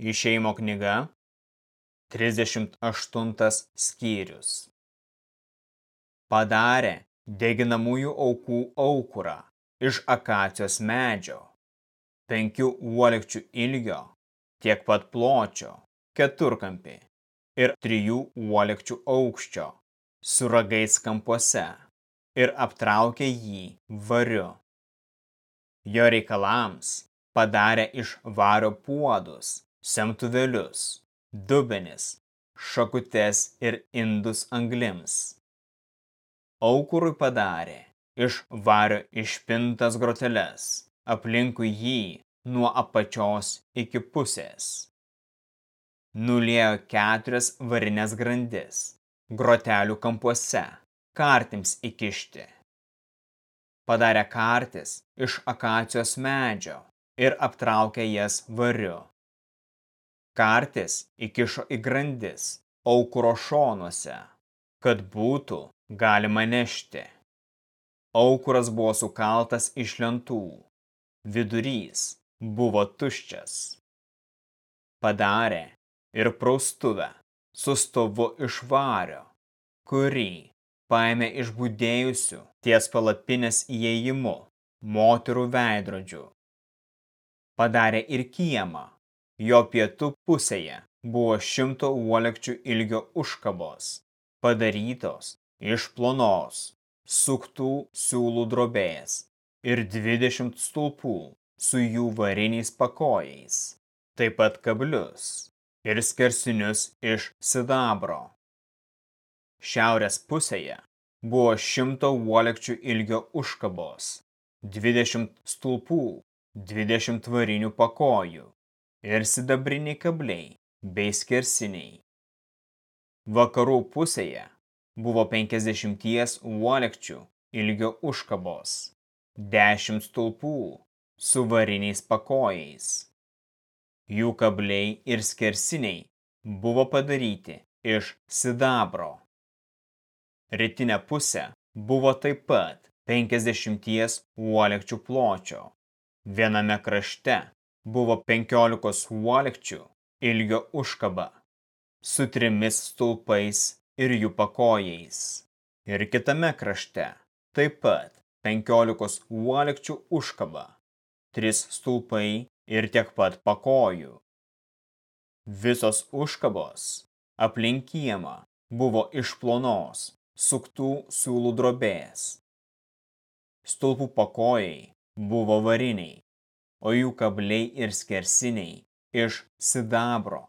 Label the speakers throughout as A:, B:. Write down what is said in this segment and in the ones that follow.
A: Išeimo knyga, 38 skyrius. Padarė deginamųjų aukų aukurą iš akacijos medžio, penkių uolekčių ilgio, tiek pat pločio, keturkampį ir trijų uolekčių aukščio, su ragais kampuose ir aptraukė jį variu. Jo reikalams padarė iš vario puodus, semtuvelius, dubenis, šakutes ir indus anglims. Aukurui padarė iš vario išpintas groteles, aplinkui jį nuo apačios iki pusės. Nulėjo keturias varinės grandis, grotelių kampuose, kartims įkišti. Padarė kartis iš akacijos medžio ir aptraukė jas variu kartis įkišo į grandis aukuro šonuose, kad būtų galima nešti. Aukuras buvo sukaltas iš lentų, vidurys buvo tuščias. Padarė ir praustuvę su stovu iš vario, kurį paėmė iš būdėjusių ties palapinės įėjimu moterų veidrodžių. Padarė ir kiemą, Jo pietų pusėje buvo šimto uolekčių ilgio užkabos, padarytos iš plonos, suktų siūlų drobės ir dvidešimt stulpų su jų variniais pakojais, taip pat kablius ir skersinius iš sidabro. Šiaurės pusėje buvo šimto uolekčių ilgio užkabos, dvidešimt stulpų, dvidešimt varinių pakojų ir sidabriniai kabliai bei skersiniai. Vakarų pusėje buvo 50 uolekčių ilgio užkabos, 10 stulpų su variniais pakojais. Jų kabliai ir skersiniai buvo padaryti iš sidabro. Rytinė pusė buvo taip pat 50 uolekčių pločio. Viename krašte buvo penkiolikos uolekčių ilgio užkaba su trimis stulpais ir jų pakojais. Ir kitame krašte taip pat penkiolikos uolekčių užkaba, tris stulpai ir tiek pat pakojų. Visos užkabos aplink kiemą buvo iš plonos, suktų siūlų drobės. Stulpų pakojai buvo variniai, o jų kabliai ir skersiniai iš sidabro.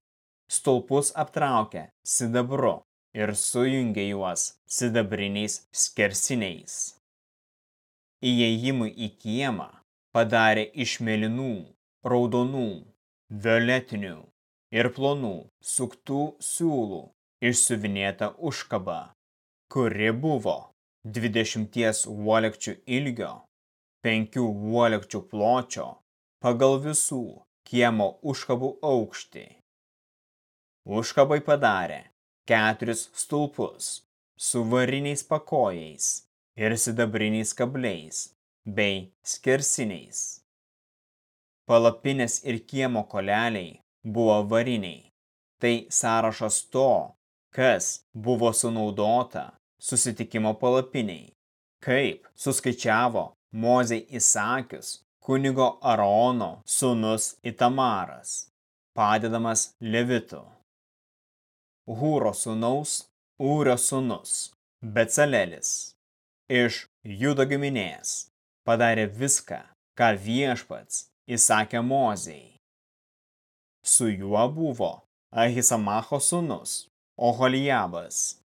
A: Stulpus aptraukė sidabru ir sujungė juos sidabriniais skersiniais. Įėjimui į kiemą padarė iš mėlynų, raudonų, violetinių ir plonų suktų siūlų išsiuvinėta užkaba, kuri buvo 20 uolekčių ilgio, 5 uolekčių pločio pagal visų kiemo užkabų aukštį. Užkabai padarė keturis stulpus su variniais pakojais ir sidabriniais kabliais bei skersiniais. Palapinės ir kiemo koleliai buvo variniai. Tai sąrašas to, kas buvo sunaudota susitikimo palapiniai, kaip suskaičiavo Mozei įsakius kunigo Arono sūnus Itamaras, padedamas Levitų. Hūro sūnaus Ūrio sūnus Becalelis iš Judo giminės padarė viską, ką viešpats įsakė Mozei. Su juo buvo Ahisamacho sūnus Oholijabas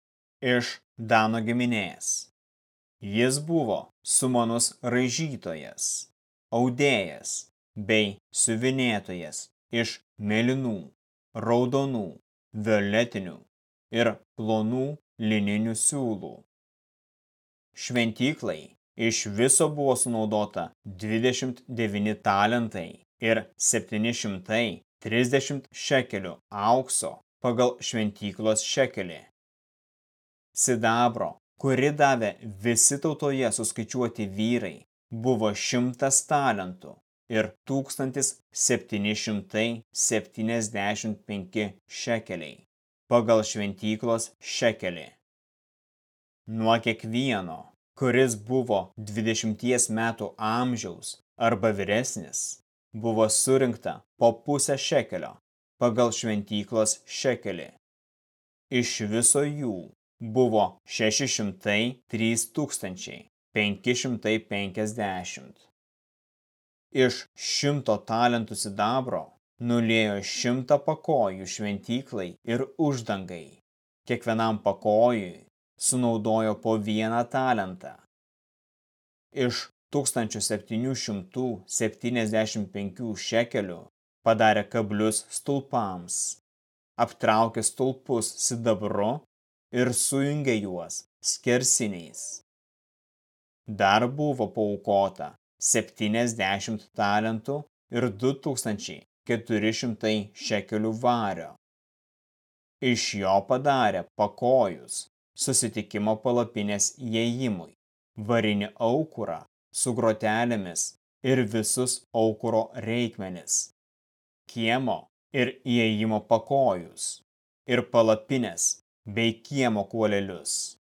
A: iš Dano giminės. Jis buvo sumanus raižytojas audėjas bei siuvinėtojas iš mėlynų, raudonų, violetinių ir plonų lininių siūlų. Šventyklai iš viso buvo sunaudota 29 talentai ir 730 šekelių aukso pagal šventyklos šekelį. Sidabro, kuri davė visi tautoje suskaičiuoti vyrai, buvo šimtas talentų ir 1775 šekeliai pagal šventyklos šekelį. Nuo kiekvieno, kuris buvo 20 metų amžiaus arba vyresnis, buvo surinkta po pusę šekelio pagal šventyklos šekelį. Iš viso jų buvo 603 550. Iš šimto talentų sidabro nulėjo šimtą pakojų šventyklai ir uždangai. Kiekvienam pakojui sunaudojo po vieną talentą. Iš 1775 šekelių padarė kablius stulpams, aptraukė stulpus sidabru ir sujungė juos skersiniais. Dar buvo paukota 70 talentų ir 2400 šekelių vario. Iš jo padarė pakojus susitikimo palapinės įėjimui, varinį aukurą su grotelėmis ir visus aukuro reikmenis, kiemo ir įėjimo pakojus ir palapinės bei kiemo kuolelius.